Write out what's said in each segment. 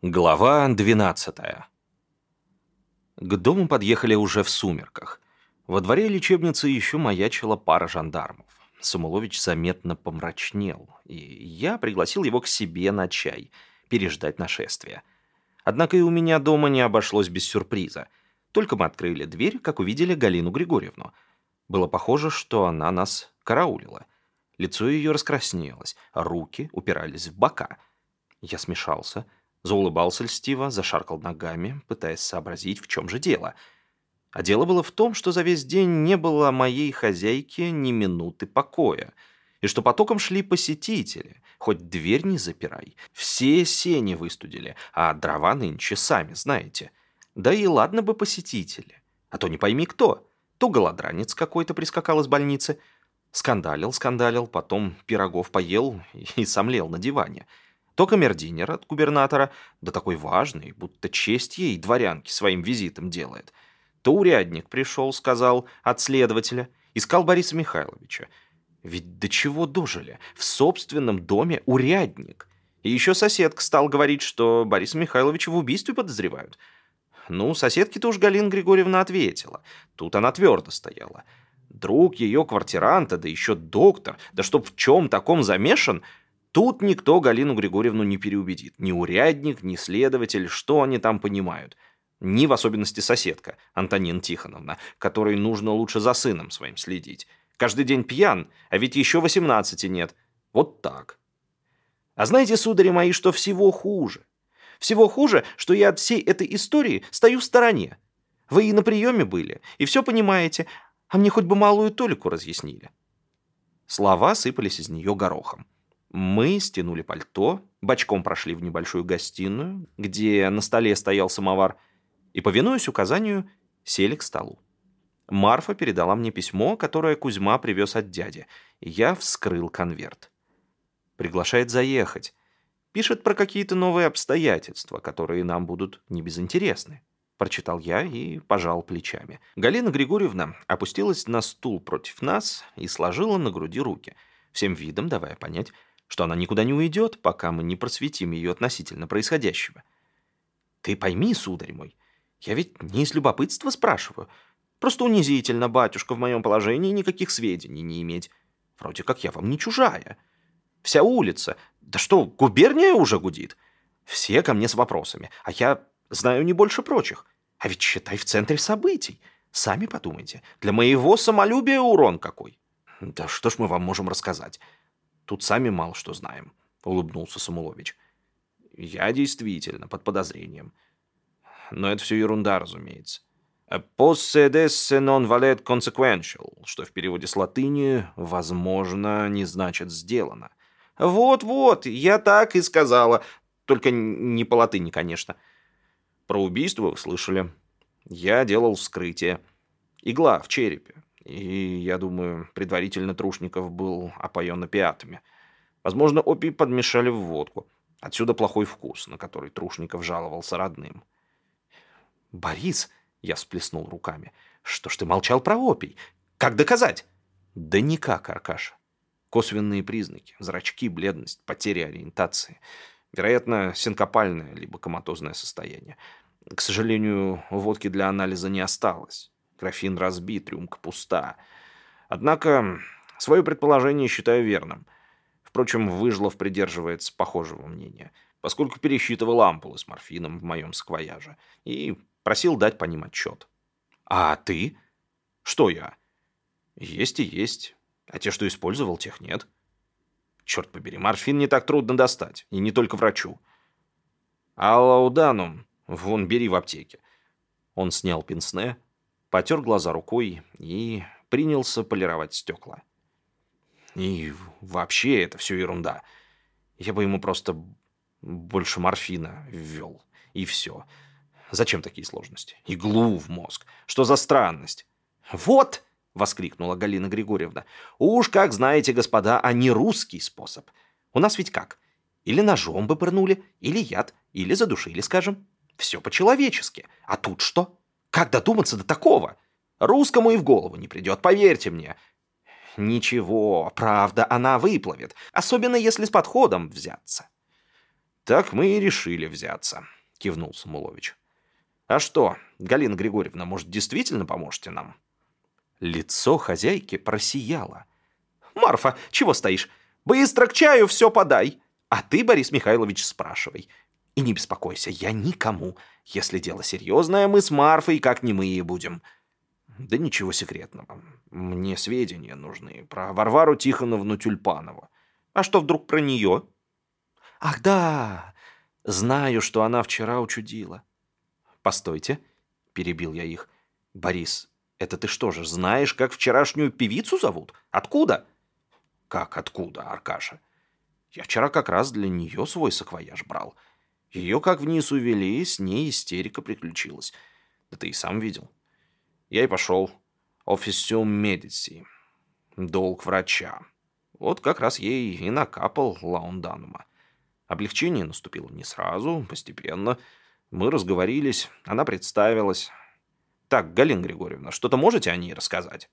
Глава 12 К дому подъехали уже в сумерках. Во дворе лечебницы еще маячила пара жандармов. Самулович заметно помрачнел, и я пригласил его к себе на чай, переждать нашествие. Однако и у меня дома не обошлось без сюрприза. Только мы открыли дверь, как увидели Галину Григорьевну. Было похоже, что она нас караулила. Лицо ее раскраснелось, руки упирались в бока. Я смешался — Заулыбался льстиво, зашаркал ногами, пытаясь сообразить, в чем же дело. А дело было в том, что за весь день не было моей хозяйки ни минуты покоя, и что потоком шли посетители, хоть дверь не запирай. Все сени выстудили, а дрова нынче сами знаете. Да и ладно бы посетители, а то не пойми кто. То голодранец какой-то прискакал из больницы, скандалил, скандалил, потом пирогов поел и сомлел на диване — то камердинер от губернатора, да такой важный, будто честь ей дворянки своим визитом делает, то урядник пришел, сказал, от следователя, искал Бориса Михайловича. Ведь до чего дожили? В собственном доме урядник. И еще соседка стал говорить, что Бориса Михайловича в убийстве подозревают. Ну, соседке-то уж Галина Григорьевна ответила. Тут она твердо стояла. Друг ее квартиранта, да еще доктор, да чтоб в чем таком замешан, Тут никто Галину Григорьевну не переубедит. Ни урядник, ни следователь, что они там понимают. Ни в особенности соседка, Антонина Тихоновна, которой нужно лучше за сыном своим следить. Каждый день пьян, а ведь еще восемнадцати нет. Вот так. А знаете, судари мои, что всего хуже? Всего хуже, что я от всей этой истории стою в стороне. Вы и на приеме были, и все понимаете, а мне хоть бы малую толику разъяснили. Слова сыпались из нее горохом. Мы стянули пальто, бочком прошли в небольшую гостиную, где на столе стоял самовар, и, повинуясь указанию, сели к столу. Марфа передала мне письмо, которое Кузьма привез от дяди, я вскрыл конверт. Приглашает заехать. Пишет про какие-то новые обстоятельства, которые нам будут небезынтересны. Прочитал я и пожал плечами. Галина Григорьевна опустилась на стул против нас и сложила на груди руки, всем видом давая понять, что она никуда не уйдет, пока мы не просветим ее относительно происходящего. Ты пойми, сударь мой, я ведь не из любопытства спрашиваю. Просто унизительно, батюшка, в моем положении никаких сведений не иметь. Вроде как я вам не чужая. Вся улица, да что, губерния уже гудит. Все ко мне с вопросами, а я знаю не больше прочих. А ведь считай в центре событий. Сами подумайте, для моего самолюбия урон какой. Да что ж мы вам можем рассказать? Тут сами мало что знаем», — улыбнулся Самулович. «Я действительно под подозрением. Но это все ерунда, разумеется. «Posse desse non valet consequential», что в переводе с латыни «возможно» не значит «сделано». «Вот-вот, я так и сказала. Только не по латыни, конечно. Про убийство вы слышали. Я делал вскрытие. Игла в черепе. И, я думаю, предварительно Трушников был опоен опиатами. Возможно, опий подмешали в водку. Отсюда плохой вкус, на который Трушников жаловался родным. «Борис!» — я сплеснул руками. «Что ж ты молчал про опий? Как доказать?» «Да никак, Аркаша. Косвенные признаки. Зрачки, бледность, потеря ориентации. Вероятно, синкопальное либо коматозное состояние. К сожалению, водки для анализа не осталось. Графин разбит, рюмка пуста. Однако свое предположение считаю верным. Впрочем, Выжлов придерживается похожего мнения, поскольку пересчитывал ампулы с морфином в моем саквояже и просил дать по ним отчет. «А ты?» «Что я?» «Есть и есть. А те, что использовал, тех нет». «Черт побери, морфин не так трудно достать, и не только врачу». «А лауданум, вон, бери в аптеке». Он снял пенсне, потер глаза рукой и принялся полировать стекла. И вообще это все ерунда. Я бы ему просто больше морфина ввел. И все. Зачем такие сложности? Иглу в мозг. Что за странность? Вот! — воскликнула Галина Григорьевна. «Уж как знаете, господа, а не русский способ. У нас ведь как? Или ножом бы пырнули, или яд, или задушили, скажем. Все по-человечески. А тут что? Как додуматься до такого? Русскому и в голову не придет, поверьте мне. Ничего, правда, она выплывет, особенно если с подходом взяться. «Так мы и решили взяться», — кивнул Самулович. «А что, Галина Григорьевна, может, действительно поможете нам?» Лицо хозяйки просияло. «Марфа, чего стоишь? Быстро к чаю все подай. А ты, Борис Михайлович, спрашивай. И не беспокойся, я никому. Если дело серьезное, мы с Марфой как не мы и будем». «Да ничего секретного. Мне сведения нужны про Варвару Тихоновну Тюльпанову. А что вдруг про нее?» «Ах да! Знаю, что она вчера учудила». «Постойте», — перебил я их. «Борис, это ты что же, знаешь, как вчерашнюю певицу зовут? Откуда?» «Как откуда, Аркаша? Я вчера как раз для нее свой саквояж брал. Ее как вниз увели, с ней истерика приключилась. Да ты и сам видел. Я и пошел. Офисиум медици. Долг врача. Вот как раз ей и накапал лаунданума. Облегчение наступило не сразу, постепенно. Мы разговорились, она представилась. «Так, Галина Григорьевна, что-то можете о ней рассказать?»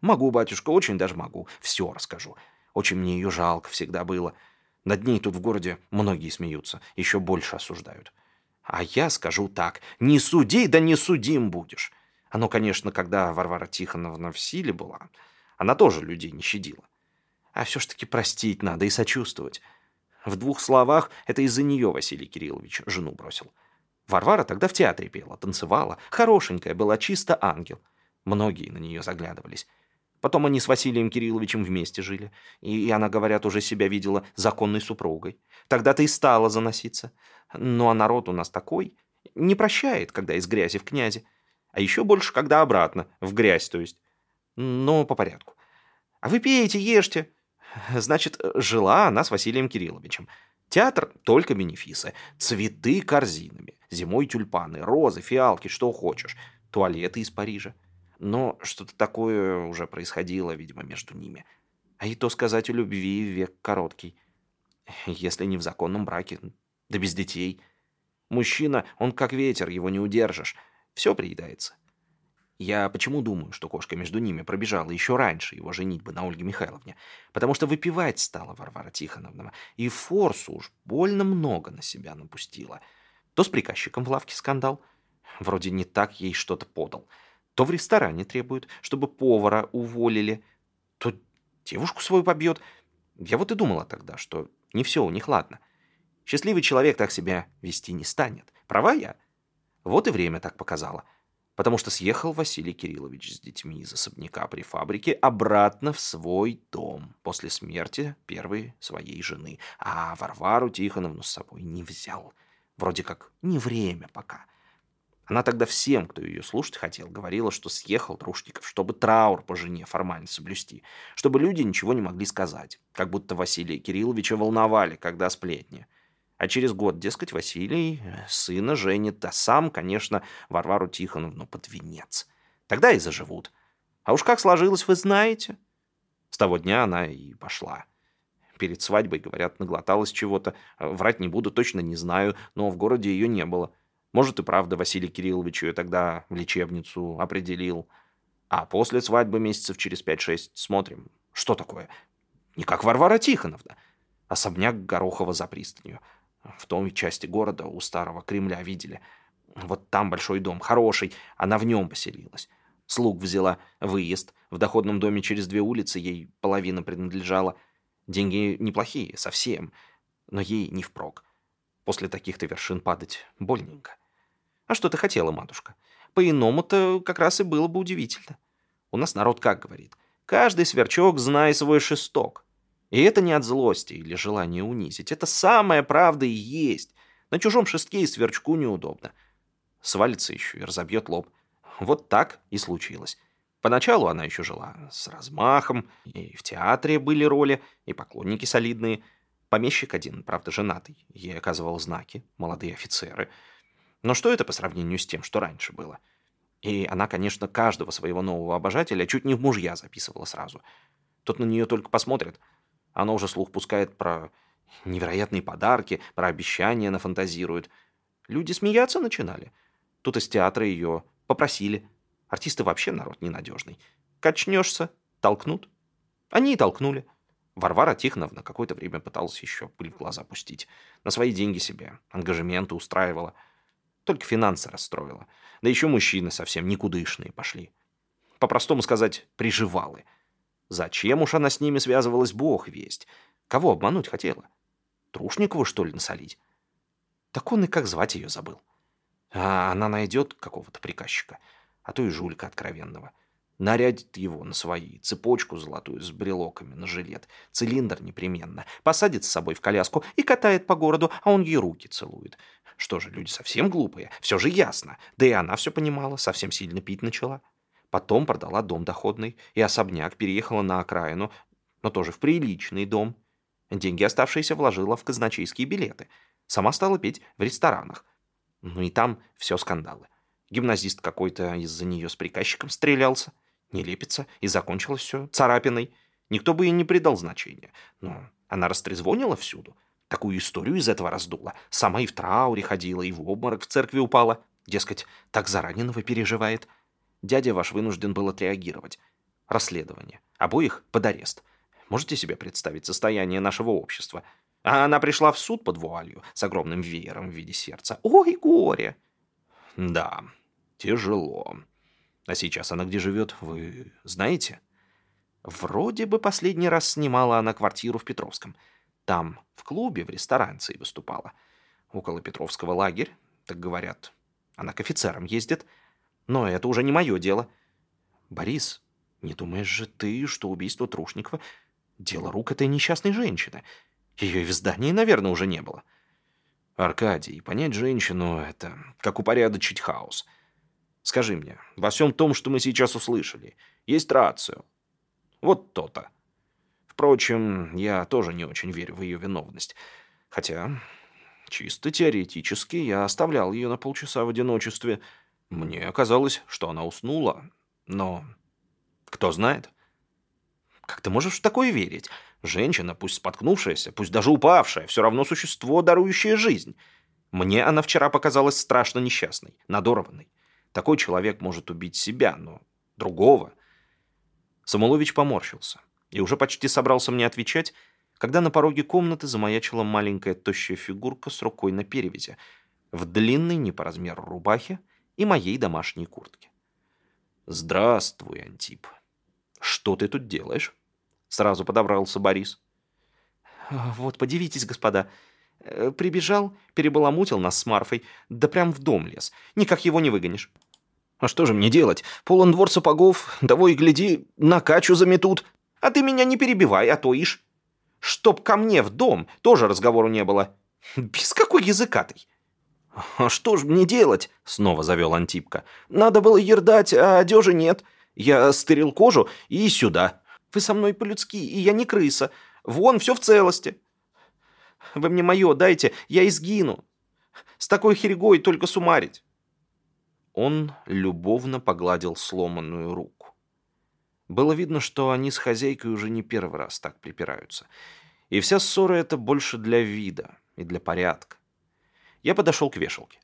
«Могу, батюшка, очень даже могу. Все расскажу. Очень мне ее жалко всегда было. Над ней тут в городе многие смеются, еще больше осуждают. А я скажу так, не суди, да не судим будешь. Оно, конечно, когда Варвара Тихоновна в силе была, она тоже людей не щадила. А все ж таки простить надо и сочувствовать. В двух словах, это из-за нее Василий Кириллович жену бросил. Варвара тогда в театре пела, танцевала. Хорошенькая была, чисто ангел. Многие на нее заглядывались. Потом они с Василием Кирилловичем вместе жили. И она, говорят, уже себя видела законной супругой. Тогда-то и стала заноситься. Ну а народ у нас такой. Не прощает, когда из грязи в князи. А еще больше, когда обратно, в грязь, то есть. Но по порядку. А вы пейте, ешьте. Значит, жила она с Василием Кирилловичем. Театр только бенефисы. Цветы корзинами. Зимой тюльпаны, розы, фиалки, что хочешь. Туалеты из Парижа. Но что-то такое уже происходило, видимо, между ними. А и то сказать, у любви век короткий. Если не в законном браке, да без детей. Мужчина, он как ветер, его не удержишь. Все приедается. Я почему думаю, что кошка между ними пробежала еще раньше его женитьбы на Ольге Михайловне? Потому что выпивать стала Варвара Тихоновна, и форсу уж больно много на себя напустила. То с приказчиком в лавке скандал, вроде не так ей что-то подал, то в ресторане требует, чтобы повара уволили, то девушку свою побьет. Я вот и думала тогда, что не все у них ладно. Счастливый человек так себя вести не станет. Права я? Вот и время так показало потому что съехал Василий Кириллович с детьми из особняка при фабрике обратно в свой дом после смерти первой своей жены, а Варвару Тихоновну с собой не взял. Вроде как не время пока. Она тогда всем, кто ее слушать хотел, говорила, что съехал Трушников, чтобы траур по жене формально соблюсти, чтобы люди ничего не могли сказать, как будто Василия Кирилловича волновали, когда сплетни. А через год, дескать, Василий э, сына женит, а сам, конечно, Варвару Тихоновну под венец. Тогда и заживут. А уж как сложилось, вы знаете. С того дня она и пошла. Перед свадьбой, говорят, наглоталась чего-то. Врать не буду, точно не знаю, но в городе ее не было. Может и правда Василий Кириллович ее тогда в лечебницу определил. А после свадьбы месяцев через 5-6 смотрим. Что такое? Не как Варвара Тихоновна. Особняк Горохова за пристанью. В той части города у старого Кремля видели. Вот там большой дом, хороший, она в нем поселилась. Слуг взяла, выезд. В доходном доме через две улицы ей половина принадлежала. Деньги неплохие, совсем. Но ей не впрок. После таких-то вершин падать больненько. А что ты хотела, матушка? По-иному-то как раз и было бы удивительно. У нас народ как говорит? Каждый сверчок знай свой шесток. И это не от злости или желания унизить. Это самая правда и есть. На чужом шестке и сверчку неудобно. Свалится еще и разобьет лоб. Вот так и случилось. Поначалу она еще жила с размахом, и в театре были роли, и поклонники солидные. Помещик один, правда, женатый, ей оказывал знаки, молодые офицеры. Но что это по сравнению с тем, что раньше было? И она, конечно, каждого своего нового обожателя чуть не в мужья записывала сразу. Тот на нее только посмотрит – она уже слух пускает про невероятные подарки, про обещания нафантазирует. Люди смеяться начинали. Тут из театра ее попросили. Артисты вообще народ ненадежный. Качнешься — толкнут. Они и толкнули. Варвара Тихоновна какое-то время пыталась еще пыль в глаза пустить. На свои деньги себе ангажементы устраивала. Только финансы расстроила. Да еще мужчины совсем никудышные пошли. По-простому сказать, приживалы. Зачем уж она с ними связывалась, бог весть. Кого обмануть хотела? Трушникову, что ли, насолить? Так он и как звать ее забыл. А она найдет какого-то приказчика, а то и жулька откровенного. Нарядит его на свои, цепочку золотую с брелоками на жилет, цилиндр непременно, посадит с собой в коляску и катает по городу, а он ей руки целует. Что же, люди совсем глупые, все же ясно. Да и она все понимала, совсем сильно пить начала. Потом продала дом доходный и особняк, переехала на окраину, но тоже в приличный дом. Деньги оставшиеся вложила в казначейские билеты. Сама стала петь в ресторанах. Ну и там все скандалы. Гимназист какой-то из-за нее с приказчиком стрелялся. Не лепится, и закончилось все царапиной. Никто бы и не придал значения. Но она растрезвонила всюду. Такую историю из этого раздула. Сама и в трауре ходила, и в обморок в церкви упала. Дескать, так за раненого переживает. Дядя ваш вынужден был отреагировать. Расследование. Обоих под арест. Можете себе представить состояние нашего общества? А она пришла в суд под вуалью с огромным веером в виде сердца. Ой, горе! Да, тяжело. А сейчас она где живет, вы знаете? Вроде бы последний раз снимала она квартиру в Петровском. Там, в клубе, в ресторанции выступала. Около Петровского лагерь, так говорят. Она к офицерам ездит. Но это уже не мое дело. Борис, не думаешь же ты, что убийство Трушникова — дело рук этой несчастной женщины? Ее и в здании, наверное, уже не было. Аркадий, понять женщину — это как упорядочить хаос — Скажи мне, во всем том, что мы сейчас услышали, есть рацию? Вот то-то. Впрочем, я тоже не очень верю в ее виновность. Хотя, чисто теоретически, я оставлял ее на полчаса в одиночестве. Мне оказалось, что она уснула. Но кто знает? Как ты можешь в такое верить? Женщина, пусть споткнувшаяся, пусть даже упавшая, все равно существо, дарующее жизнь. Мне она вчера показалась страшно несчастной, надорванной. Такой человек может убить себя, но другого. Самулович поморщился и уже почти собрался мне отвечать, когда на пороге комнаты замаячила маленькая тощая фигурка с рукой на перевязи, в длинной не по размеру рубахе и моей домашней куртке. «Здравствуй, Антип. Что ты тут делаешь?» Сразу подобрался Борис. «Вот, подивитесь, господа. Э, прибежал, перебаламутил нас с Марфой, да прям в дом лез. Никак его не выгонишь». А что же мне делать? Полон двор сапогов, того и гляди, на качу заметут. А ты меня не перебивай, а то ишь. Чтоб ко мне в дом, тоже разговору не было. Без какой языкатый. «А что ж мне делать?» — снова завел Антипка. «Надо было ердать, а одежи нет. Я стырил кожу и сюда. Вы со мной по-людски, и я не крыса. Вон, все в целости. Вы мне мое дайте, я изгину. С такой херегой только сумарить». Он любовно погладил сломанную руку. Было видно, что они с хозяйкой уже не первый раз так припираются. И вся ссора это больше для вида и для порядка. Я подошел к вешалке.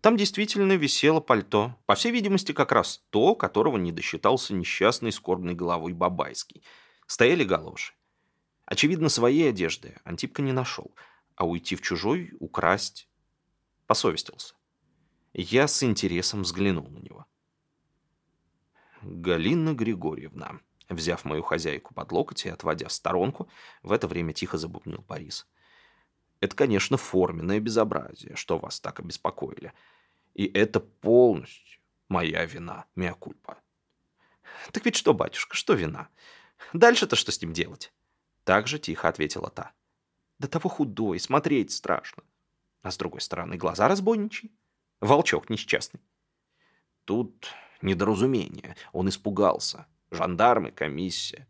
Там действительно висело пальто, по всей видимости, как раз то, которого не досчитался несчастный скорбной головой Бабайский. Стояли галоши. Очевидно, своей одежды Антипка не нашел, а уйти в чужой, украсть, посовестился. Я с интересом взглянул на него. Галина Григорьевна, взяв мою хозяйку под локоть и отводя в сторонку, в это время тихо забубнил Борис. Это, конечно, форменное безобразие, что вас так обеспокоили. И это полностью моя вина, миокульпа. Так ведь что, батюшка, что вина? Дальше-то что с ним делать? Так же тихо ответила та. До того худой, смотреть страшно. А с другой стороны, глаза разбойничьи. Волчок несчастный. Тут недоразумение. Он испугался. Жандармы, комиссия.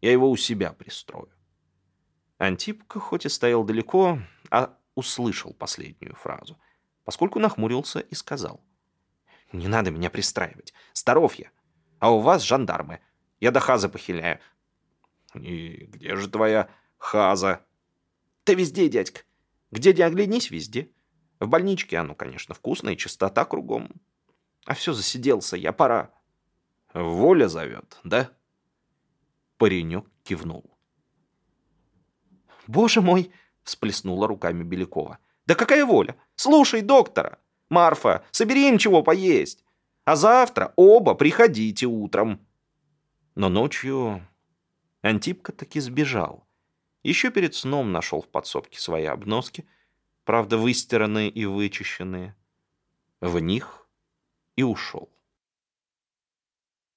Я его у себя пристрою. Антипка хоть и стоял далеко, а услышал последнюю фразу, поскольку нахмурился и сказал. «Не надо меня пристраивать. Здоров я. А у вас жандармы. Я до хаза похиляю». «И где же твоя хаза?» «Да везде, дядька. Где не оглянись, везде. В больничке оно, конечно, вкусное, чистота кругом. А все засиделся, я пора. Воля зовет, да? Паренек кивнул. «Боже мой!» — всплеснула руками Белякова. «Да какая воля! Слушай доктора! Марфа, собери им чего поесть! А завтра оба приходите утром!» Но ночью Антипка таки сбежал. Еще перед сном нашел в подсобке свои обноски, правда, выстиранные и вычищенные. В них и ушел.